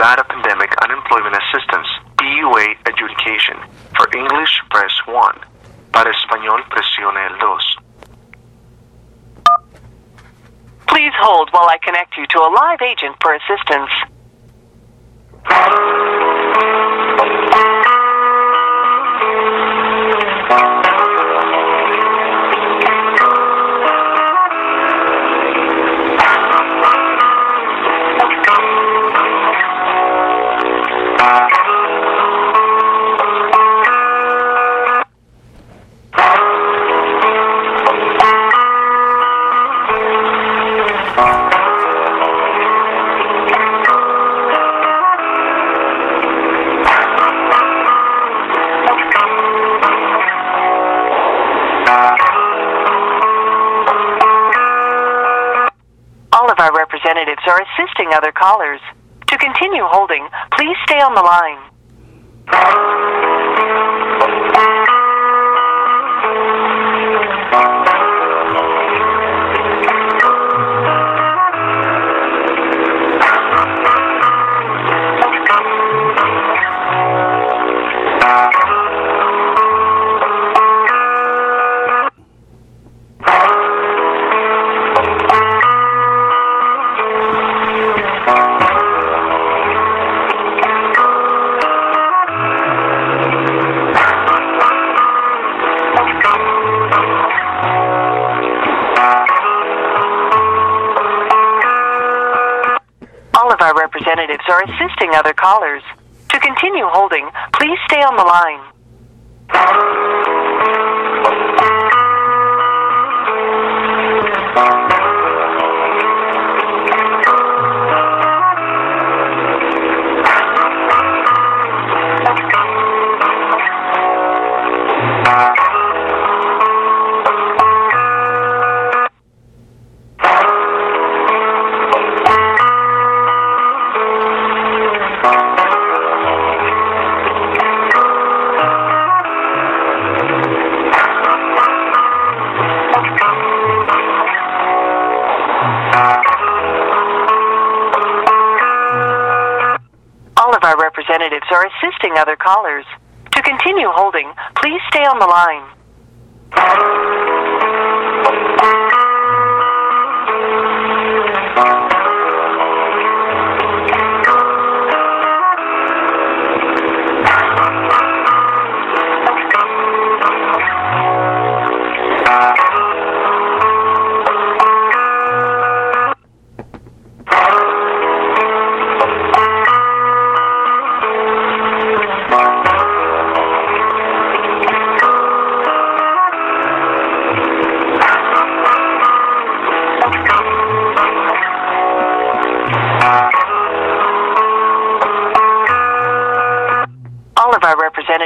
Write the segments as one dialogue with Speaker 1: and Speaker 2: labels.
Speaker 1: Nevada Pandemic Unemployment Assistance, PUA Adjudication. For English, press 1. Para español, presione el 2.
Speaker 2: Please hold while I connect you to a live agent for assistance. Representatives are assisting other callers. To continue holding, please stay on the line. Of our representatives are assisting other callers. To continue holding, please stay on the line. Are assisting other callers. To continue holding, please stay on the line.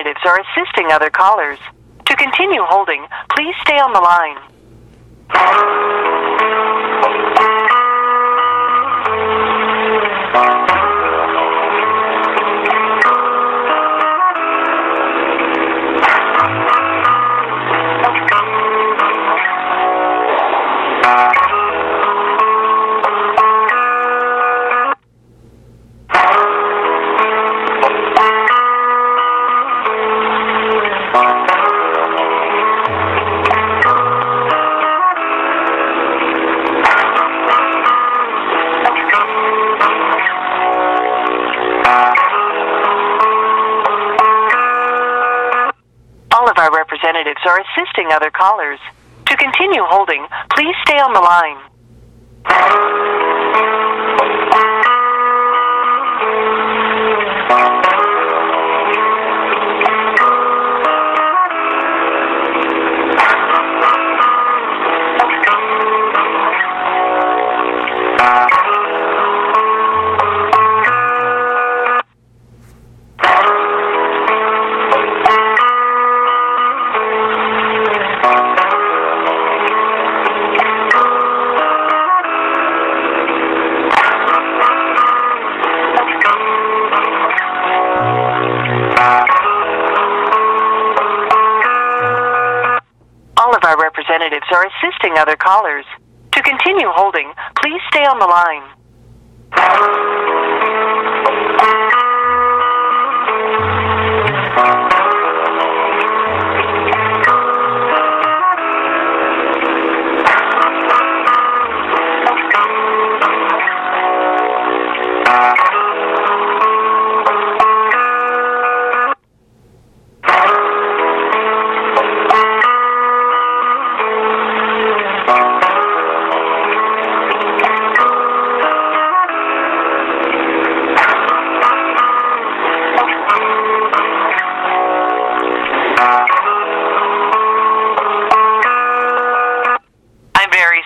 Speaker 2: Representatives are assisting other callers. To continue holding, please stay on the line. Our are assisting other callers. To continue holding, please stay on the line. Our representatives are assisting other callers. To continue holding, please stay on the line.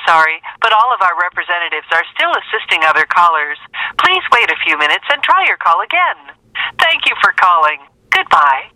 Speaker 2: sorry, but all of our representatives are still assisting other callers. Please wait a few minutes and try your call again. Thank you for calling. Goodbye.